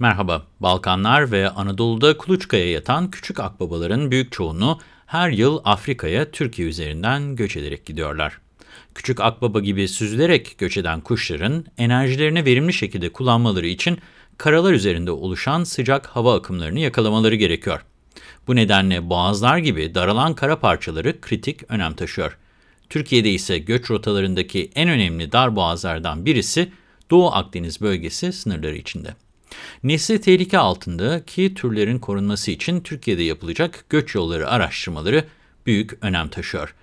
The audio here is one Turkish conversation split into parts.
Merhaba, Balkanlar ve Anadolu'da kuluçkaya yatan küçük akbabaların büyük çoğunluğu her yıl Afrika'ya Türkiye üzerinden göç ederek gidiyorlar. Küçük akbaba gibi süzülerek göç eden kuşların enerjilerini verimli şekilde kullanmaları için karalar üzerinde oluşan sıcak hava akımlarını yakalamaları gerekiyor. Bu nedenle boğazlar gibi daralan kara parçaları kritik önem taşıyor. Türkiye'de ise göç rotalarındaki en önemli dar boğazlardan birisi Doğu Akdeniz bölgesi sınırları içinde. Nesli tehlike altındaki türlerin korunması için Türkiye'de yapılacak göç yolları araştırmaları büyük önem taşıyor.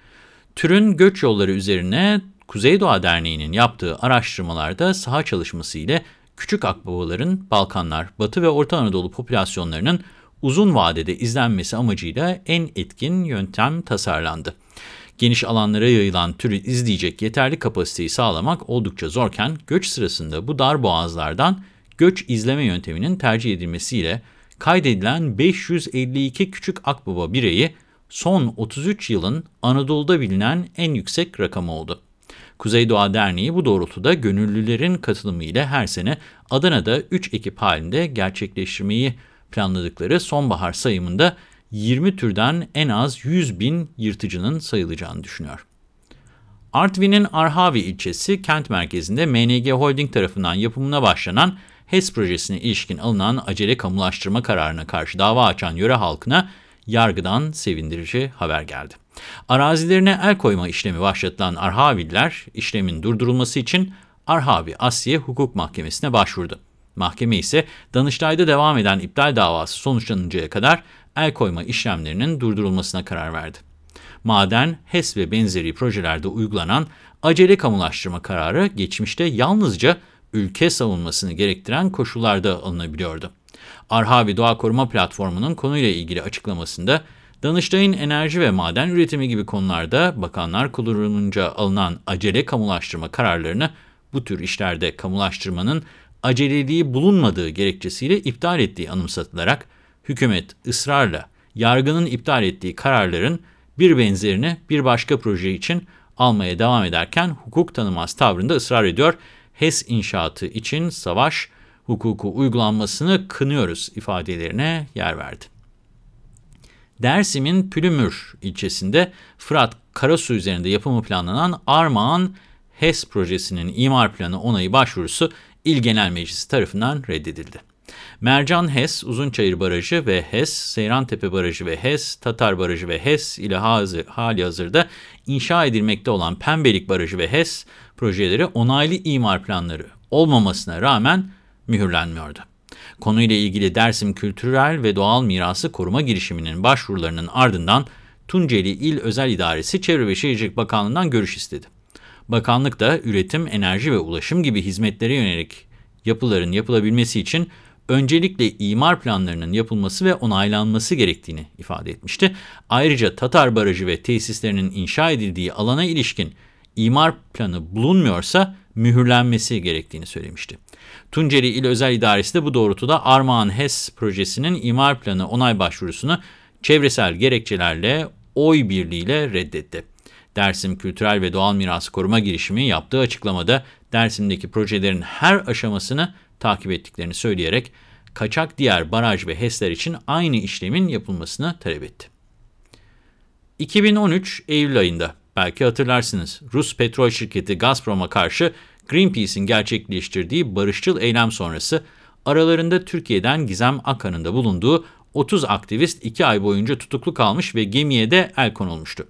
Türün göç yolları üzerine Kuzey Doğa Derneği'nin yaptığı araştırmalarda saha çalışması ile küçük akbabaların Balkanlar, Batı ve Orta Anadolu popülasyonlarının uzun vadede izlenmesi amacıyla en etkin yöntem tasarlandı. Geniş alanlara yayılan türü izleyecek yeterli kapasiteyi sağlamak oldukça zorken göç sırasında bu dar boğazlardan göç izleme yönteminin tercih edilmesiyle kaydedilen 552 küçük akbaba bireyi son 33 yılın Anadolu'da bilinen en yüksek rakamı oldu. Kuzey Doğa Derneği bu doğrultuda gönüllülerin katılımıyla her sene Adana'da 3 ekip halinde gerçekleştirmeyi planladıkları sonbahar sayımında 20 türden en az 100 bin yırtıcının sayılacağını düşünüyor. Artvin'in Arhavi ilçesi kent merkezinde MNG Holding tarafından yapımına başlanan HES projesine ilişkin alınan acele kamulaştırma kararına karşı dava açan yöre halkına yargıdan sevindirici haber geldi. Arazilerine el koyma işlemi başlatılan Arhaviller işlemin durdurulması için Arhavi Asya Hukuk Mahkemesi'ne başvurdu. Mahkeme ise Danıştay'da devam eden iptal davası sonuçlanıncaya kadar el koyma işlemlerinin durdurulmasına karar verdi. Maden, HES ve benzeri projelerde uygulanan acele kamulaştırma kararı geçmişte yalnızca ülke savunmasını gerektiren koşullarda alınabiliyordu. Arhavi Doğa Koruma Platformu'nun konuyla ilgili açıklamasında, Danıştay'ın enerji ve maden üretimi gibi konularda bakanlar kurulunca alınan acele kamulaştırma kararlarını bu tür işlerde kamulaştırmanın aceleliği bulunmadığı gerekçesiyle iptal ettiği anımsatılarak, hükümet ısrarla yargının iptal ettiği kararların bir benzerini bir başka proje için almaya devam ederken hukuk tanımaz tavrında ısrar ediyor HES inşaatı için savaş hukuku uygulanmasını kınıyoruz ifadelerine yer verdi. Dersim'in Pülümür ilçesinde Fırat Karasu üzerinde yapımı planlanan Armağan HES projesinin imar planı onayı başvurusu İl Genel Meclisi tarafından reddedildi. Mercan HES, Uzunçayır Barajı ve HES, Seyrantepe Barajı ve HES, Tatar Barajı ve HES ile hazır, hali hazırda inşa edilmekte olan Pembelik Barajı ve HES projeleri onaylı imar planları olmamasına rağmen mühürlenmiyordu. Konuyla ilgili Dersim Kültürel ve Doğal Mirası Koruma girişiminin başvurularının ardından Tunceli İl Özel İdaresi Çevre ve Şehircilik Bakanlığı'ndan görüş istedi. Bakanlık da üretim, enerji ve ulaşım gibi hizmetlere yönelik yapıların yapılabilmesi için öncelikle imar planlarının yapılması ve onaylanması gerektiğini ifade etmişti. Ayrıca Tatar Barajı ve tesislerinin inşa edildiği alana ilişkin imar planı bulunmuyorsa mühürlenmesi gerektiğini söylemişti. Tunceli İl Özel İdaresi de bu doğrultuda Armağan HES projesinin imar planı onay başvurusunu çevresel gerekçelerle oy birliğiyle reddetti. Dersim Kültürel ve Doğal Miras Koruma Girişimi yaptığı açıklamada Dersim'deki projelerin her aşamasını takip ettiklerini söyleyerek kaçak diğer baraj ve HES'ler için aynı işlemin yapılmasını talep etti. 2013 Eylül ayında belki hatırlarsınız Rus petrol şirketi Gazprom'a karşı Greenpeace'in gerçekleştirdiği barışçıl eylem sonrası aralarında Türkiye'den Gizem Akan'ın da bulunduğu 30 aktivist 2 ay boyunca tutuklu kalmış ve gemiye de el konulmuştu.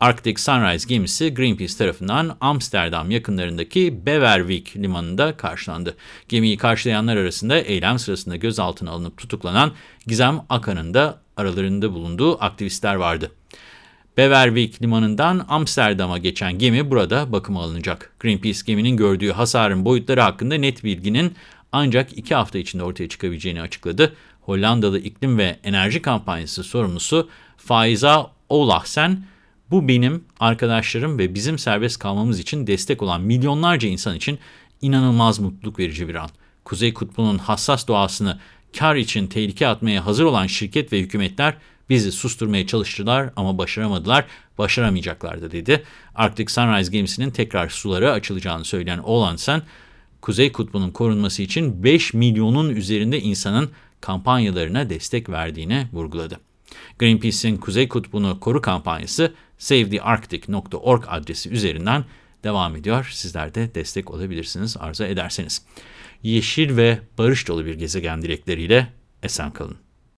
Arctic Sunrise gemisi Greenpeace tarafından Amsterdam yakınlarındaki Beverwijk limanında karşılandı. Gemiyi karşılayanlar arasında eylem sırasında gözaltına alınıp tutuklanan Gizem Akan'ın da aralarında bulunduğu aktivistler vardı. Beverwijk limanından Amsterdam'a geçen gemi burada bakıma alınacak. Greenpeace geminin gördüğü hasarın boyutları hakkında net bilginin ancak iki hafta içinde ortaya çıkabileceğini açıkladı. Hollandalı İklim ve Enerji Kampanyası sorumlusu Faiza Olahsen, bu benim, arkadaşlarım ve bizim serbest kalmamız için destek olan milyonlarca insan için inanılmaz mutluluk verici bir an. Kuzey Kutbu'nun hassas doğasını kar için tehlike atmaya hazır olan şirket ve hükümetler bizi susturmaya çalıştılar ama başaramadılar, başaramayacaklardı dedi. Arctic Sunrise gemisinin tekrar sulara açılacağını söyleyen Olansen, Kuzey Kutbu'nun korunması için 5 milyonun üzerinde insanın kampanyalarına destek verdiğini vurguladı. Greenpeace'in Kuzey Kutbu'nu koru kampanyası savethearctic.org adresi üzerinden devam ediyor. Sizler de destek olabilirsiniz arzu ederseniz. Yeşil ve barış dolu bir gezegen dilekleriyle esen kalın.